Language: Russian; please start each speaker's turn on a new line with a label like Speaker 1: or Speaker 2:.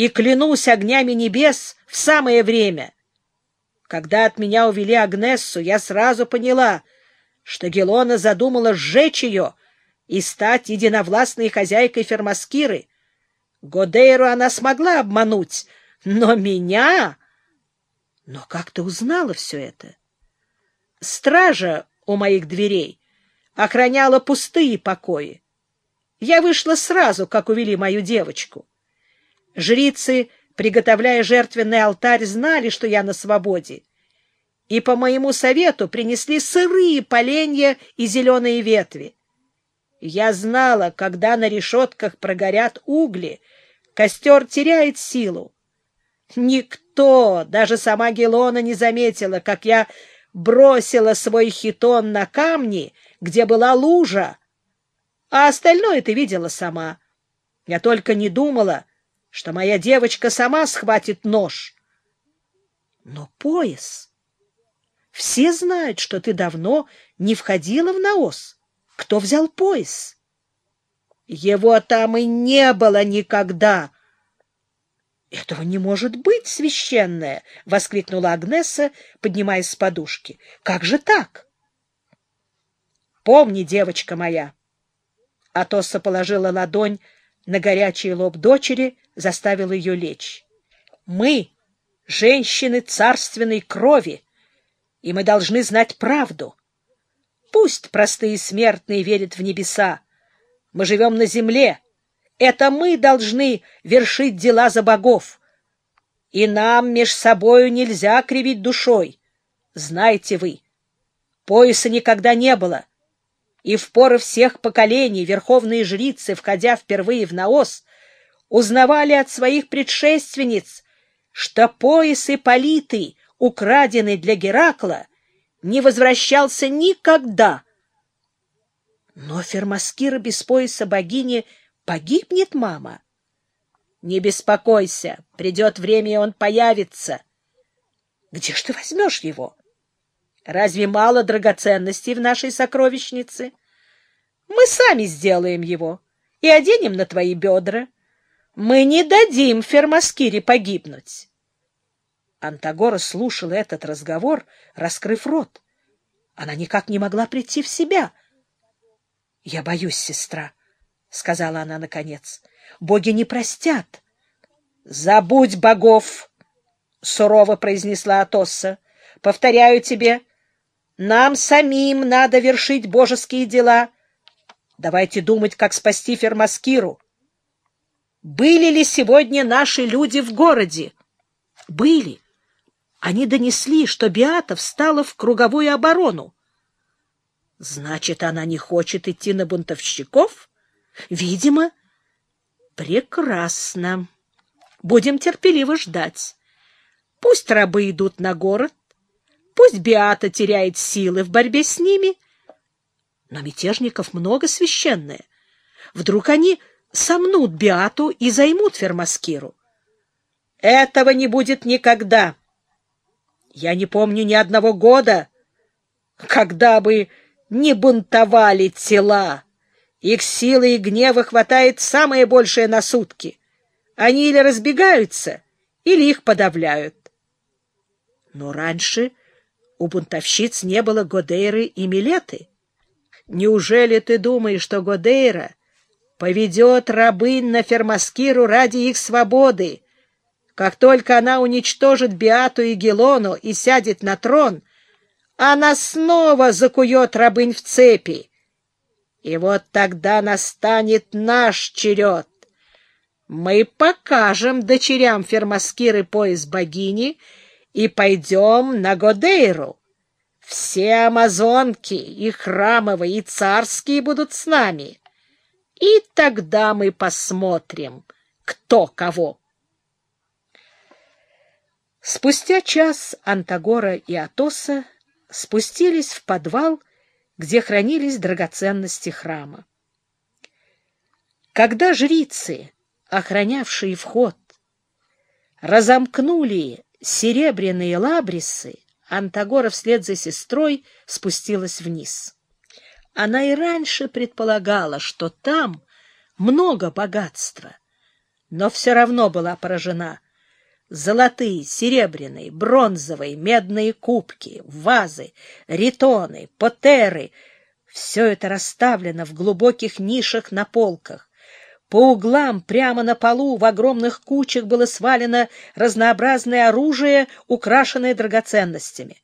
Speaker 1: и клянусь огнями небес в самое время. Когда от меня увели Агнессу, я сразу поняла, что Гелона задумала сжечь ее и стать единовластной хозяйкой Фермаскиры. Годейру она смогла обмануть, но меня... Но как ты узнала все это? Стража у моих дверей охраняла пустые покои. Я вышла сразу, как увели мою девочку. Жрицы, приготовляя жертвенный алтарь, знали, что я на свободе, и по моему совету принесли сырые поленья и зеленые ветви. Я знала, когда на решетках прогорят угли, костер теряет силу. Никто, даже сама Гелона, не заметила, как я бросила свой хитон на камни, где была лужа, а остальное ты видела сама. Я только не думала, что моя девочка сама схватит нож. Но пояс... Все знают, что ты давно не входила в наос. Кто взял пояс? Его там и не было никогда. — Этого не может быть, священная! — воскликнула Агнеса, поднимаясь с подушки. — Как же так? — Помни, девочка моя! Атоса положила ладонь на горячий лоб дочери, заставила ее лечь. — Мы — женщины царственной крови, и мы должны знать правду. Пусть простые смертные верят в небеса. Мы живем на земле. Это мы должны вершить дела за богов. И нам меж собою нельзя кривить душой. Знаете вы, пояса никогда не было. И в поры всех поколений верховные жрицы, входя впервые в наос, узнавали от своих предшественниц, что пояс Ипполиты, украденный для Геракла, не возвращался никогда. Но Фермаскира без пояса богини погибнет, мама. Не беспокойся, придет время, и он появится. Где ж ты возьмешь его? Разве мало драгоценностей в нашей сокровищнице? Мы сами сделаем его и оденем на твои бедра. Мы не дадим Фермаскире погибнуть. Антагора слушала этот разговор, раскрыв рот. Она никак не могла прийти в себя. — Я боюсь, сестра, — сказала она наконец. — Боги не простят. — Забудь богов, — сурово произнесла Атосса. — Повторяю тебе, нам самим надо вершить божеские дела. Давайте думать, как спасти Фермаскиру. Были ли сегодня наши люди в городе? Были. Они донесли, что Биата встала в круговую оборону. Значит, она не хочет идти на бунтовщиков? Видимо. Прекрасно. Будем терпеливо ждать. Пусть рабы идут на город, пусть Биата теряет силы в борьбе с ними. Но мятежников много священное. Вдруг они сомнут Биату и займут Фермаскиру. Этого не будет никогда. Я не помню ни одного года, когда бы не бунтовали тела. Их силы и гнева хватает самое большее на сутки. Они или разбегаются, или их подавляют. Но раньше у бунтовщиц не было Годейры и Милеты. Неужели ты думаешь, что Годейра поведет рабынь на Фермаскиру ради их свободы, как только она уничтожит Биату и Гелону и сядет на трон, она снова закует рабынь в цепи. И вот тогда настанет наш черед. Мы покажем дочерям Фермаскиры пояс богини и пойдем на Годейру. Все амазонки, и храмовые, и царские будут с нами. И тогда мы посмотрим, кто кого. Спустя час Антагора и Атоса спустились в подвал, где хранились драгоценности храма. Когда жрицы, охранявшие вход, разомкнули серебряные лабрисы, Антагора вслед за сестрой спустилась вниз. Она и раньше предполагала, что там много богатства, но все равно была поражена. Золотые, серебряные, бронзовые, медные кубки, вазы, ритоны, потеры — все это расставлено в глубоких нишах на полках. По углам, прямо на полу, в огромных кучах было свалено разнообразное оружие, украшенное драгоценностями.